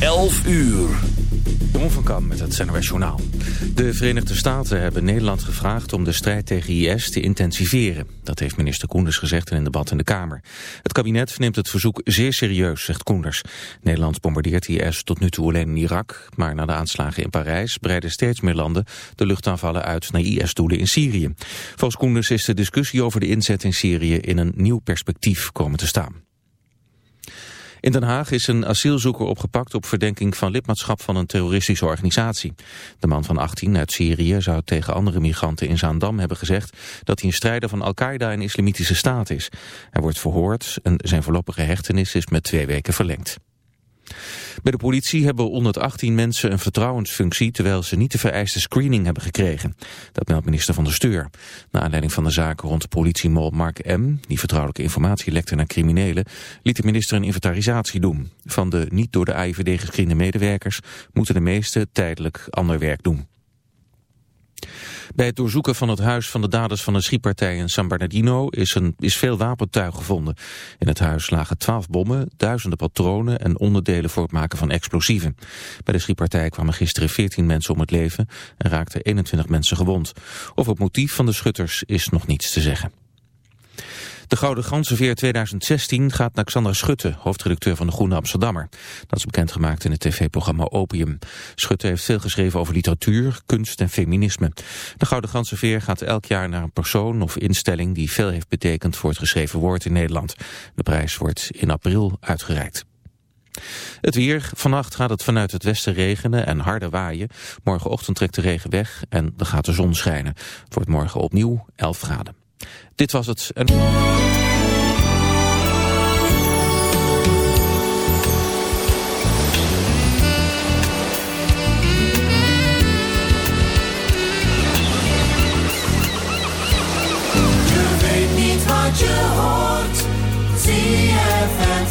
11 uur. Jeroen van Kam met het NOS Journaal. De Verenigde Staten hebben Nederland gevraagd om de strijd tegen IS te intensiveren. Dat heeft minister Koenders gezegd in een debat in de Kamer. Het kabinet neemt het verzoek zeer serieus, zegt Koenders. Nederland bombardeert IS tot nu toe alleen in Irak, maar na de aanslagen in Parijs breiden steeds meer landen de luchtaanvallen uit naar IS-doelen in Syrië. Volgens Koenders is de discussie over de inzet in Syrië in een nieuw perspectief komen te staan. In Den Haag is een asielzoeker opgepakt op verdenking van lidmaatschap van een terroristische organisatie. De man van 18 uit Syrië zou tegen andere migranten in Zaandam hebben gezegd dat hij een strijder van Al-Qaeda en Islamitische Staat is. Hij wordt verhoord en zijn voorlopige hechtenis is met twee weken verlengd. Bij de politie hebben 118 mensen een vertrouwensfunctie... terwijl ze niet de vereiste screening hebben gekregen. Dat meldt minister van der Steur. Na aanleiding van de zaken rond de politiemol Mark M... die vertrouwelijke informatie lekte naar criminelen... liet de minister een inventarisatie doen. Van de niet door de AIVD gescreende medewerkers... moeten de meeste tijdelijk ander werk doen. Bij het doorzoeken van het huis van de daders van de schietpartij in San Bernardino is, een, is veel wapentuig gevonden. In het huis lagen twaalf bommen, duizenden patronen en onderdelen voor het maken van explosieven. Bij de schietpartij kwamen gisteren 14 mensen om het leven en raakten 21 mensen gewond. Over het motief van de schutters is nog niets te zeggen. De Gouden Ganzenveer 2016 gaat naar Xandra Schutte, hoofdredacteur van de Groene Amsterdammer. Dat is bekendgemaakt in het tv-programma Opium. Schutte heeft veel geschreven over literatuur, kunst en feminisme. De Gouden Ganzenveer gaat elk jaar naar een persoon of instelling die veel heeft betekend voor het geschreven woord in Nederland. De prijs wordt in april uitgereikt. Het weer. Vannacht gaat het vanuit het westen regenen en harde waaien. Morgenochtend trekt de regen weg en dan gaat de zon schijnen. Het wordt morgen opnieuw 11 graden. Dit was het. En... Je weet niet wat je hoort. Zie je het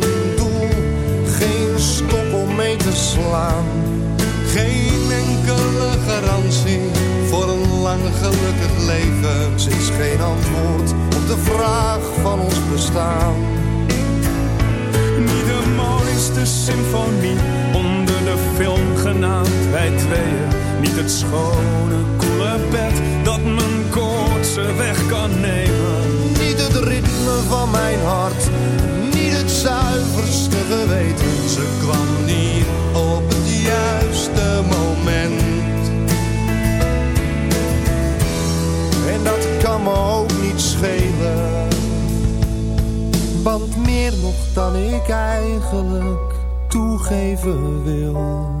Geen enkele garantie voor een lang gelukkig leven. Ze is geen antwoord op de vraag van ons bestaan. Niet de mooiste symfonie onder de film genaamd wij tweeën. Niet het schone, koele bed dat mijn koortse weg kan nemen. Niet het ritme van mijn hart, niet het zuiverste geweten. Ze kwam niet Want meer nog dan ik eigenlijk toegeven wil.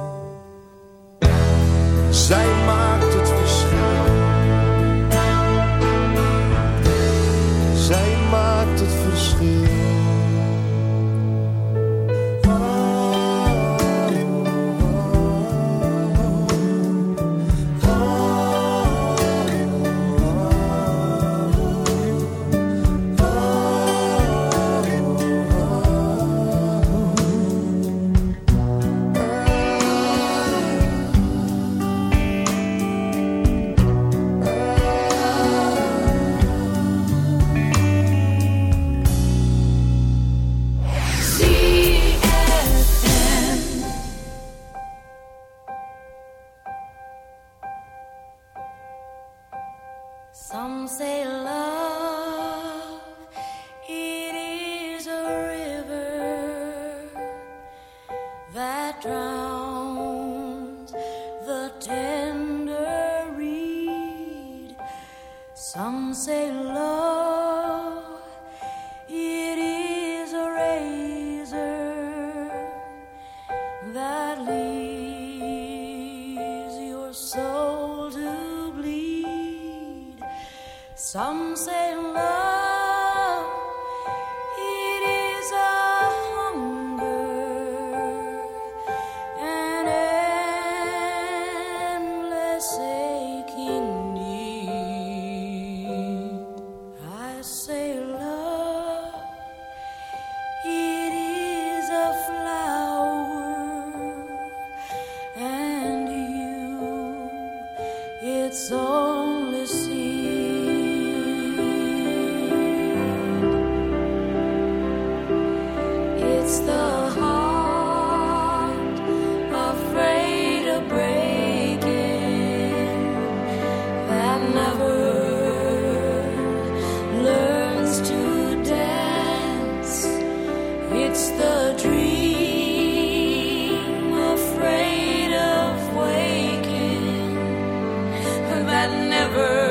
That never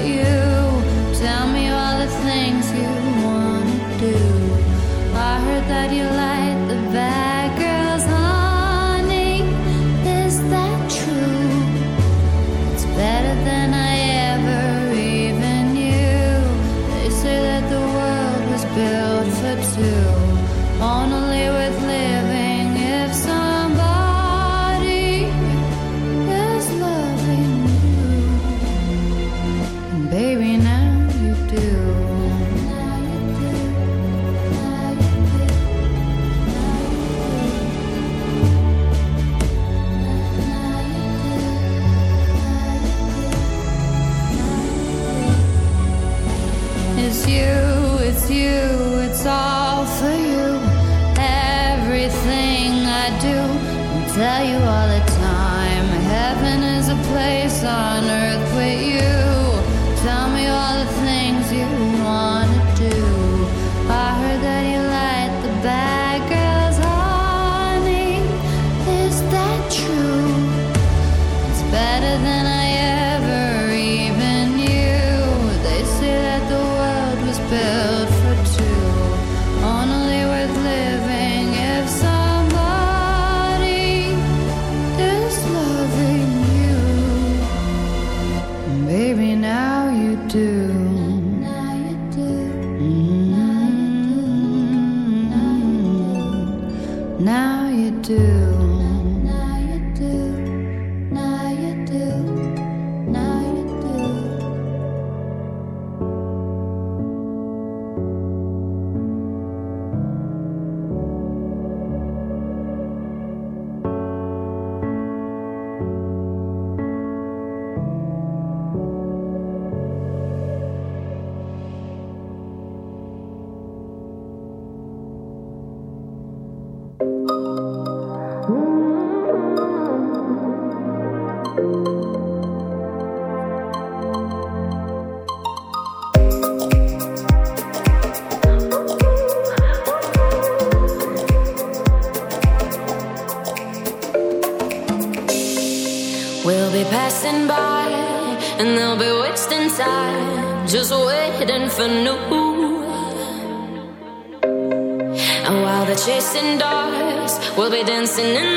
we'll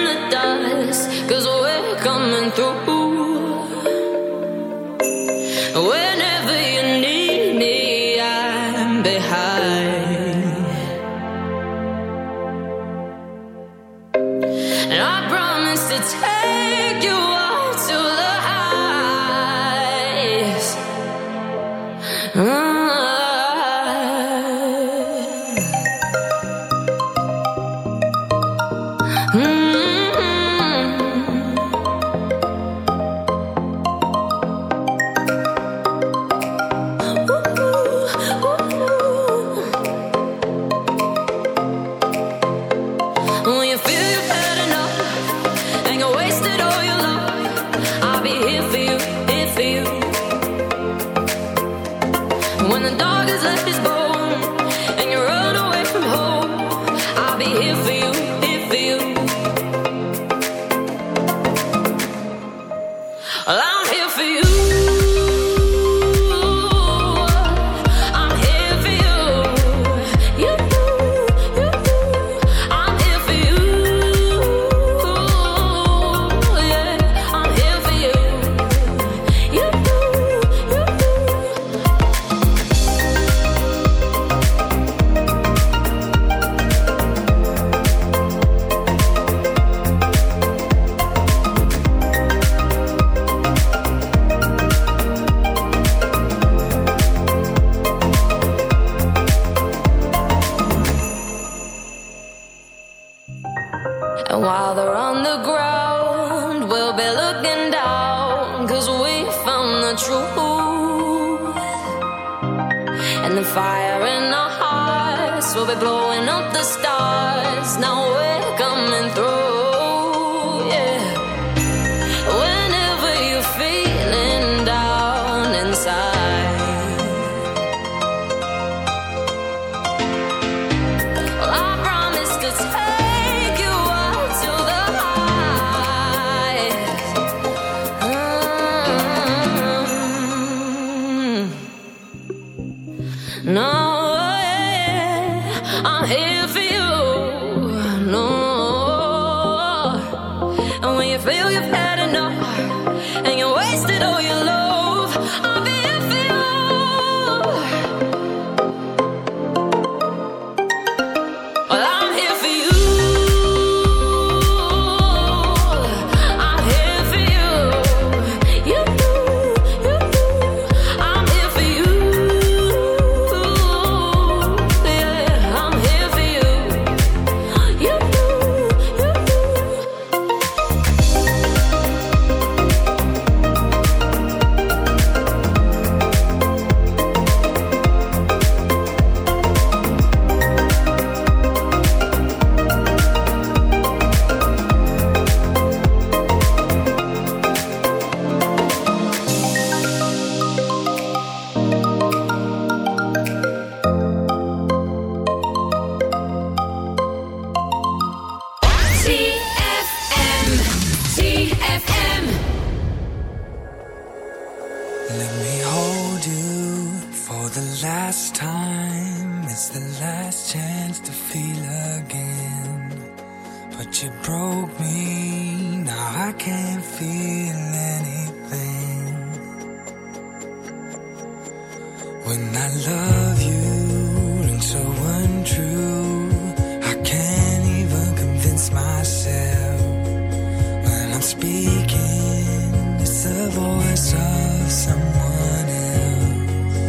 speaking, it's the voice of someone else.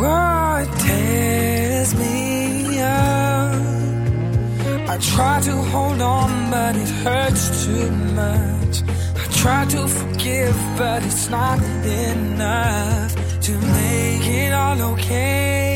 What tears me up. I try to hold on, but it hurts too much. I try to forgive, but it's not enough to make it all okay.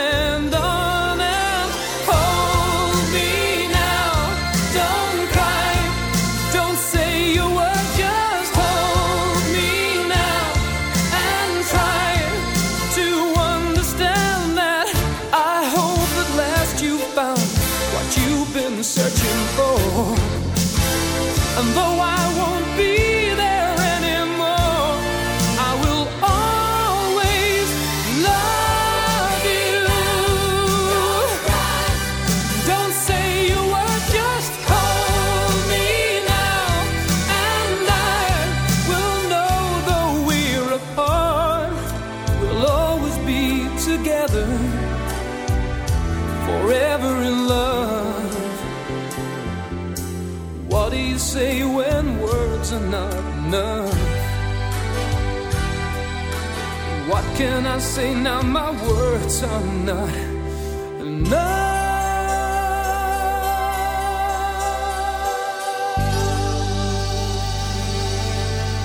searching for. And though I enough. What can I say now? My words are not enough.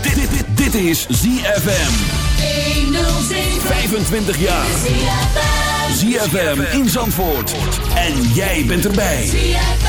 Dit, dit, dit is ZFM. 25 jaar. ZFM in Zandvoort. En jij bent erbij. ZFM.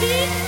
see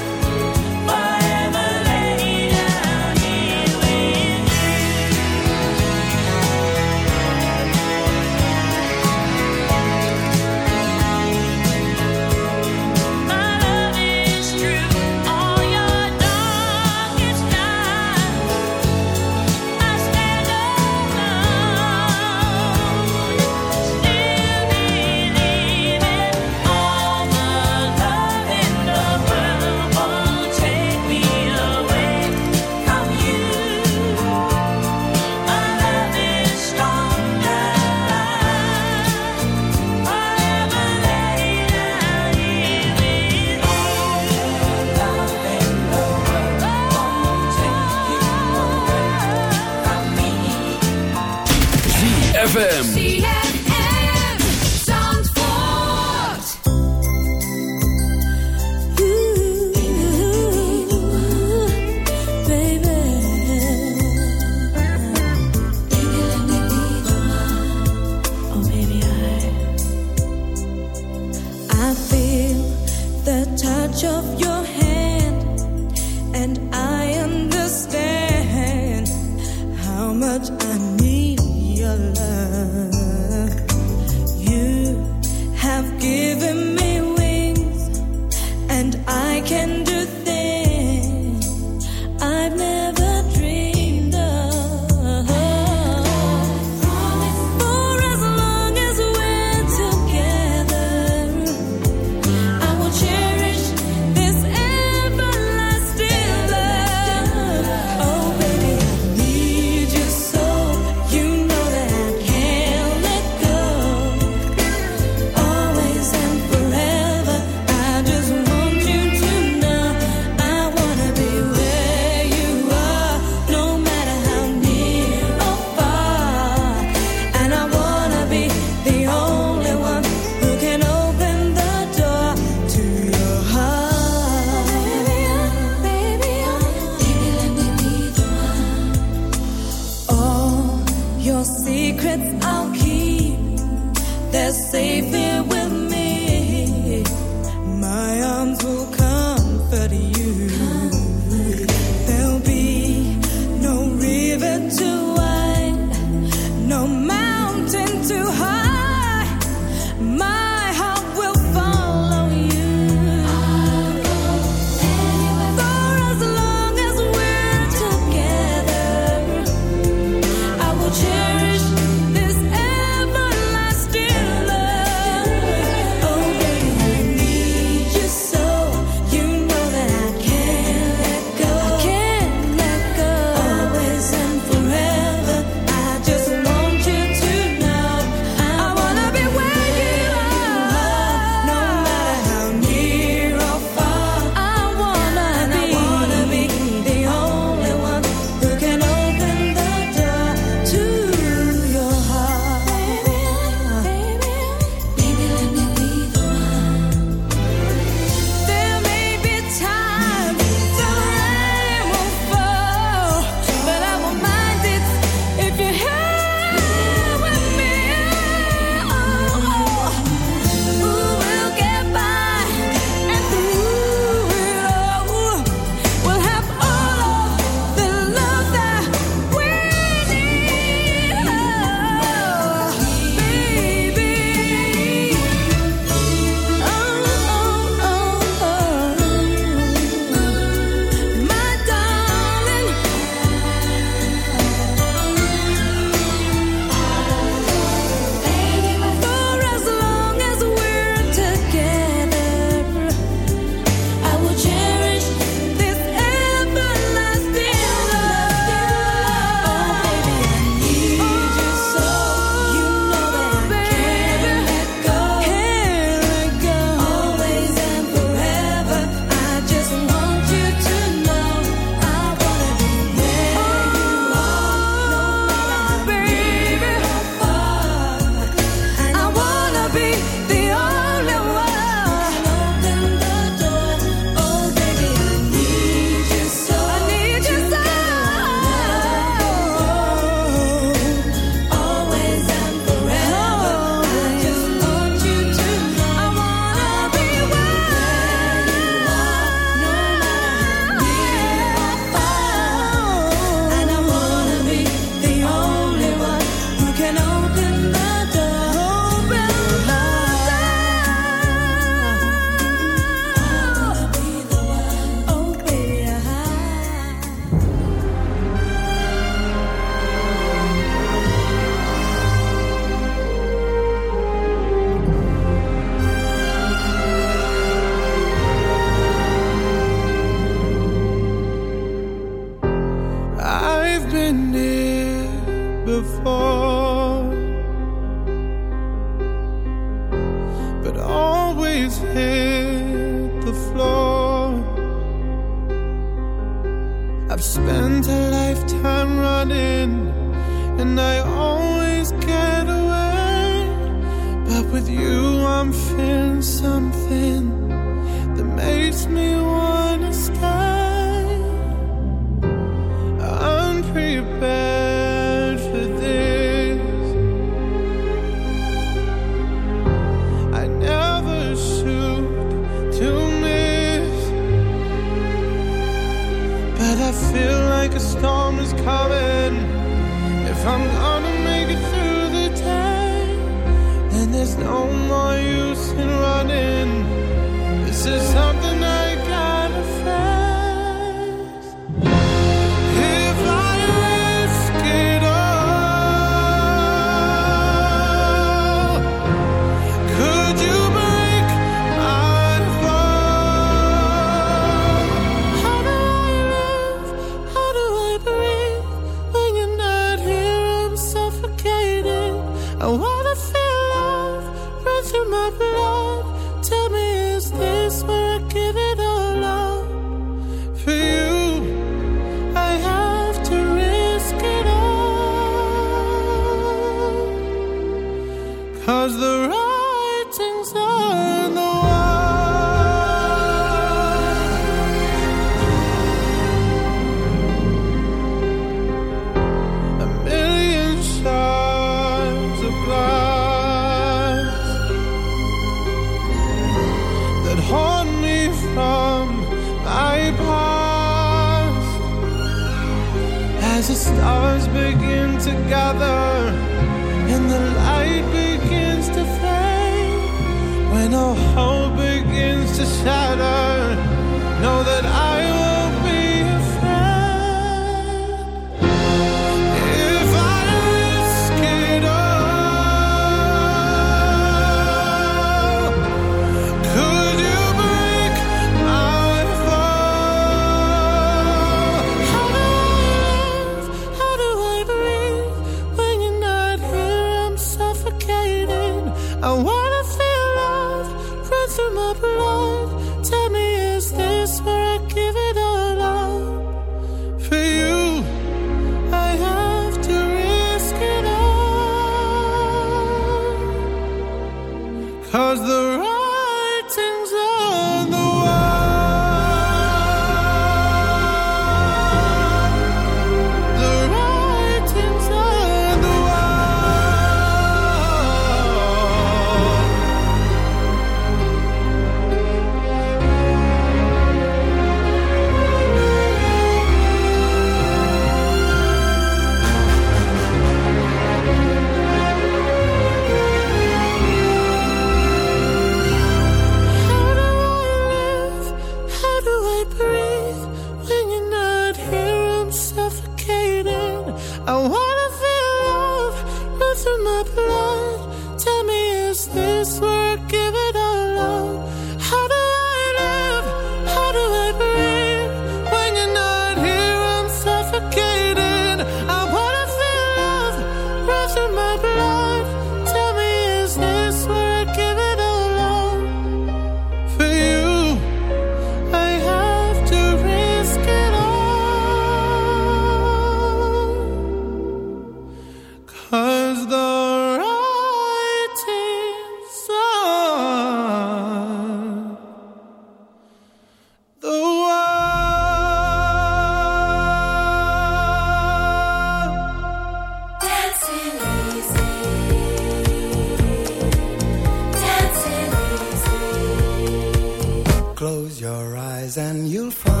eyes and you'll find